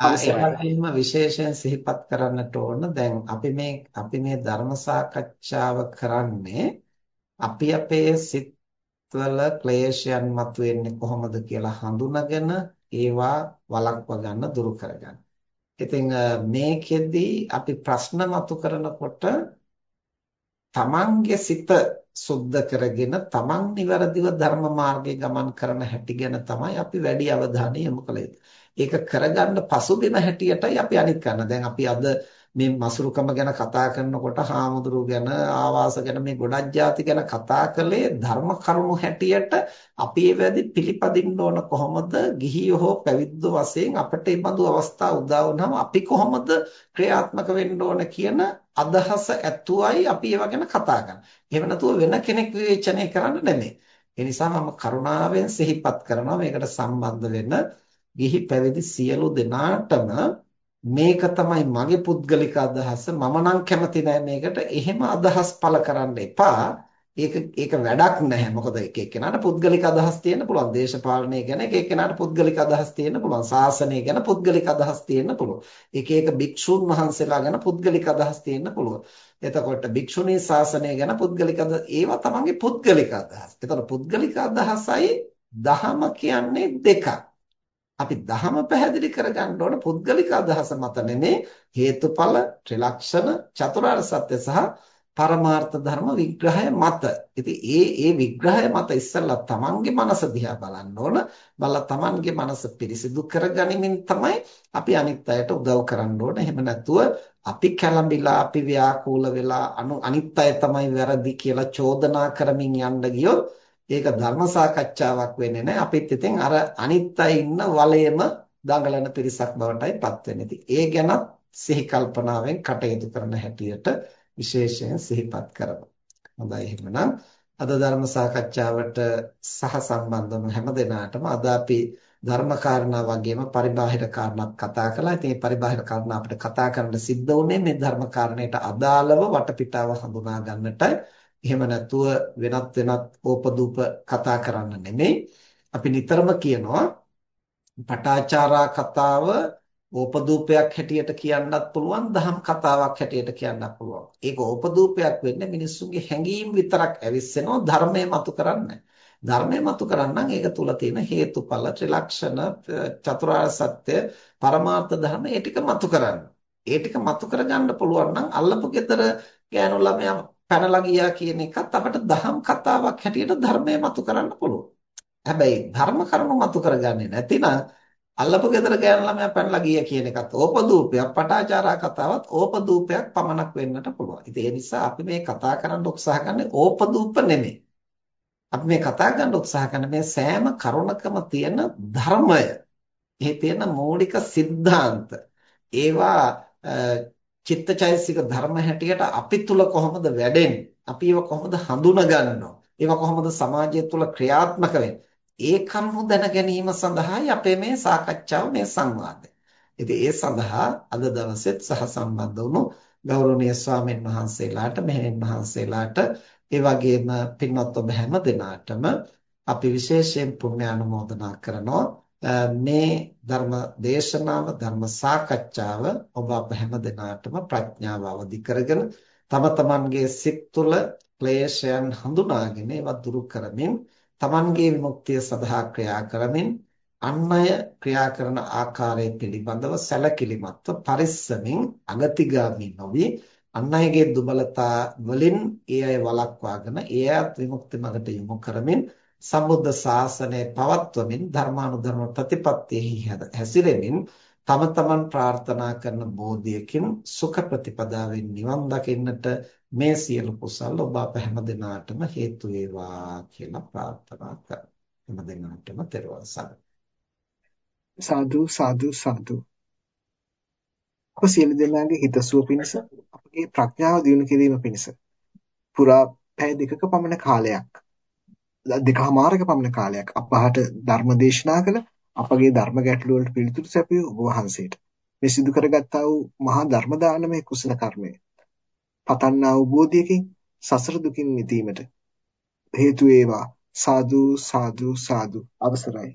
අවසරයි. විශේෂයෙන් සිහිපත් කරන්නට ඕන දැන් අපි මේ අපි මේ ධර්ම සාකච්ඡාව කරන්නේ අපි අපේ සිත්වල ක්ලේශයන් මතුවෙන්නේ කොහොමද කියලා හඳුනාගෙන ඒවා වළක්වා ගන්න දුරු කරගන්න. ඉතින් මේකෙදි අපි ප්‍රශ්න මතු කරනකොට තමන්ගේ සිත සුද්ධ කරගෙන තමන් නිවැරදිව ධර්ම මාර්ගයේ ගමන් කරන හැටි ගැන තමයි අපි වැඩි අවධානය යොමු කළ යුත්තේ. ඒක කරගන්න පසුබිම හැටියටයි අපි අනිත් කරන. දැන් අපි අද මේ මසුරුකම ගැන කතා කරනකොට හාමුදුරු ගැන ආවාස ගැන මේ ගොඩක් ಜಾති ගැන කතා කළේ ධර්ම කරුණු හැටියට අපි ඒවැදි පිළිපදින්න ඕන කොහොමද ගිහියෝ හෝ පැවිද්දෝ වශයෙන් අපිට මේ බඳු අවස්ථා උදා වුණාම අපි කොහොමද ක්‍රියාත්මක වෙන්න ඕන කියන අදහස ඇතුවයි අපි ඒව ගැන කතා කරන්නේ. එහෙම නැතුව වෙන කෙනෙක් විවේචනය කරන්න නෙමෙයි. ඒ නිසා මම කරුණාවෙන් සිහිපත් කරනවා මේකට සම්බන්ධ වෙන්න ගිහි පැවිදි සියලු දෙනාටම මේක තමයි මගේ පුද්ගලික අදහස මම නම් කැමති නෑ මේකට එහෙම අදහස් පළ කරන්න එපා ඒක ඒක වැඩක් නැහැ. මොකද එක එක්කෙනාට පුද්ගලික අදහස් තියෙන්න පුළුවන්. දේශපාලනය ගැන එක එක්කෙනාට පුද්ගලික අදහස් තියෙන්න පුළුවන්. ශාසනය ගැන පුද්ගලික අදහස් තියෙන්න පුළුවන්. එක එක භික්ෂුන් වහන්සේලා ගැන පුද්ගලික අදහස් තියෙන්න පුළුවන්. එතකොට භික්ෂුණී ශාසනය ගැන පුද්ගලික අදහස් ඒවා තමන්ගේ පුද්ගලික අදහස්. එතකොට පුද්ගලික අදහසයි දහම කියන්නේ දෙකක්. අපි ධහම පැහැදිලි කරගන්න ඕන පුද්ගලික අදහස මත නෙමේ. හේතුඵල ත්‍රිලක්ෂණ චතුරාර්ය සත්‍ය සහ පරමාර්ථ ධර්ම විග්‍රහය මත. ඉතින් ඒ ඒ විග්‍රහය මත ඉස්සෙල්ලා තමන්ගේ මනස දිහා බලන්න ඕන. බලලා තමන්ගේ මනස පිරිසිදු කරගනිමින් තමයි අපි අනිත් අයට උදව් කරන්න ඕන. එහෙම නැතුව අපි කැළඹිලා අපි ව්‍යාකූල වෙලා අනිත් අය තමයි වැරදි කියලා චෝදනා කරමින් යන්න ගියොත් ඒක ධර්ම සාකච්ඡාවක් වෙන්නේ නැහැ. අපිත් ඉතින් අර අනිත් අය ඉන්න වලයේම දඟලන පිරිසක් බවටයි පත් වෙන්නේ. ඉතින් ඒ ගැනත් සිහි කල්පනාවෙන් කටයුතු කරන හැටියට විශේෂයෙන් සිහිපත් කරනවා. හොඳයි එහෙනම් අද ධර්ම සාකච්ඡාවට සහ සම්බන්ධ වන හැම දිනාටම අද අපි ධර්ම කාරණා වගේම පරිබාහිර කාරණාත් කතා කළා. ඉතින් මේ පරිබාහිර කාරණා අපිට කතා කරන්න සිද්ධ වුණේ මේ ධර්ම කාරණයට අදාළව වටපිටාව හඳුනා ගන්නටයි. එහෙම නැතුව වෙනත් වෙනත් ඕපදූප කතා කරන්න නෙමෙයි. අපි නිතරම කියනවා පටාචාරා කතාව ඕපදූපයක් හැටියට කියන්නත් පුළුවන් දහම් කතාවක් හැටියට කියන්නත් පුළුවන්. ඒක ඕපදූපයක් වෙන්නේ මිනිස්සුන්ගේ හැඟීම් විතරක් ඇවිස්සෙනවා ධර්මය මතු කරන්නේ. ධර්මය මතු කරන්නම් ඒක තුල තියෙන හේතුඵල ත්‍රිලක්ෂණ චතුරාර්ය සත්‍ය පරමාර්ථ ධර්ම ඒ ටික මතු කරන්න. ඒ ටික මතු කරගන්න පුළුවන් නම් අල්ලපු ගෙදර ගෑනු ළමයා පැනලා ගියා කියන එකත් අපිට දහම් කතාවක් හැටියට ධර්මය මතු කරන්න පුළුවන්. හැබැයි ධර්ම කරුණු මතු කරගන්නේ නැතිනම් අල්ලපු ගෙදර ගෑන ළමයා පැනලා ගිය කියන එකත් ඕපදූපයක් පටාචාරා කතාවත් ඕපදූපයක් පමණක් වෙන්නට පුළුවන්. ඉතින් ඒ නිසා අපි මේ කතා කරන්න උත්සාහ කරන්නේ ඕපදූප නෙමෙයි. අපි මේ කතා කරන්න උත්සාහ කරන මේ සෑම කරුණකම තියෙන ධර්මය, ඒ තියෙන මූලික સિદ્ધාන්ත, ඒවා චිත්තචෛසික ධර්ම හැටියට අපි තුල කොහොමද වැඩෙන්නේ? අපි ඒව කොහොමද හඳුනගන්නව? ඒව කොහොමද සමාජය තුල ක්‍රියාත්මක වෙන්නේ? ඒ කරුණු දැන ගැනීම සඳහායි අපේ මේ සාකච්ඡාව මේ සංවාදය. ඉතින් ඒ සඳහා අද දවසෙත් සහ සම්බන්ධ වුණු ගෞරවනීය ස්වාමීන් වහන්සේලාට මෙහෙණින් වහන්සේලාට ඒ වගේම පින්වත් ඔබ හැම දෙනාටම අපි විශේෂයෙන් පුණ්‍ය ආනුමෝදනා කරනවා මේ ධර්ම දේශනාව ධර්ම සාකච්ඡාව ඔබ අප හැම දිනාටම ප්‍රඥාව අවදි කරගෙන තම තමන්ගේ සිත් තුළ ක්ලේශයන් හඳුනාගෙන ඒවා දුරු කරමින් තමන්ගේ විමුක්තිය සඳහා ක්‍රියා කරමින් අන් අය ක්‍රියා කරන ආකාරය පිළිබඳව සැලකිලිමත්ව පරිස්සමින් අගතිගාමී නොවි අන් අයගේ දුබලතා වලින් ඒ අය වළක්වාගෙන ඒ අයත් විමුක්ති මඟට යොමු කරමින් සම්බුද්ධ ශාසනය පවත්වමින් ධර්මානුධර්ම ප්‍රතිපත්තියෙහි හැසිරෙමින් තම තමන් ප්‍රාර්ථනා කරන බෝධියකින් සුඛ ප්‍රතිපදාවෙන් නිවන් දකින්නට මේ සියලු කුසල් ඔබ අප හැම දිනාටම හේතු වේවා කියලා ප්‍රාර්ථනා කරමි. හැම දිනාටම තෙරුවන් සරණයි. සාදු සාදු සාදු. ඔබ සියලු දෙනාගේ හිතසුව පිණිස අපගේ ප්‍රඥාව දියුණු කිරීම පිණිස පුරා පැය දෙකක පමණ කාලයක් දෙකමාරක පමණ කාලයක් අපහට ධර්ම දේශනා කළ අපගේ ධර්ම ගැටළු වලට පිළිතුරු සැපයූ ඔබ වහන්සේට. මේ සිදු කරගත්තා වූ මහා ධර්ම දානමය කුසල කර්මය පතන්නා වූ බෝධියකින් සසර දුකින් මිදීමට හේතු වේවා. සාදු සාදු සාදු. අවසරයි.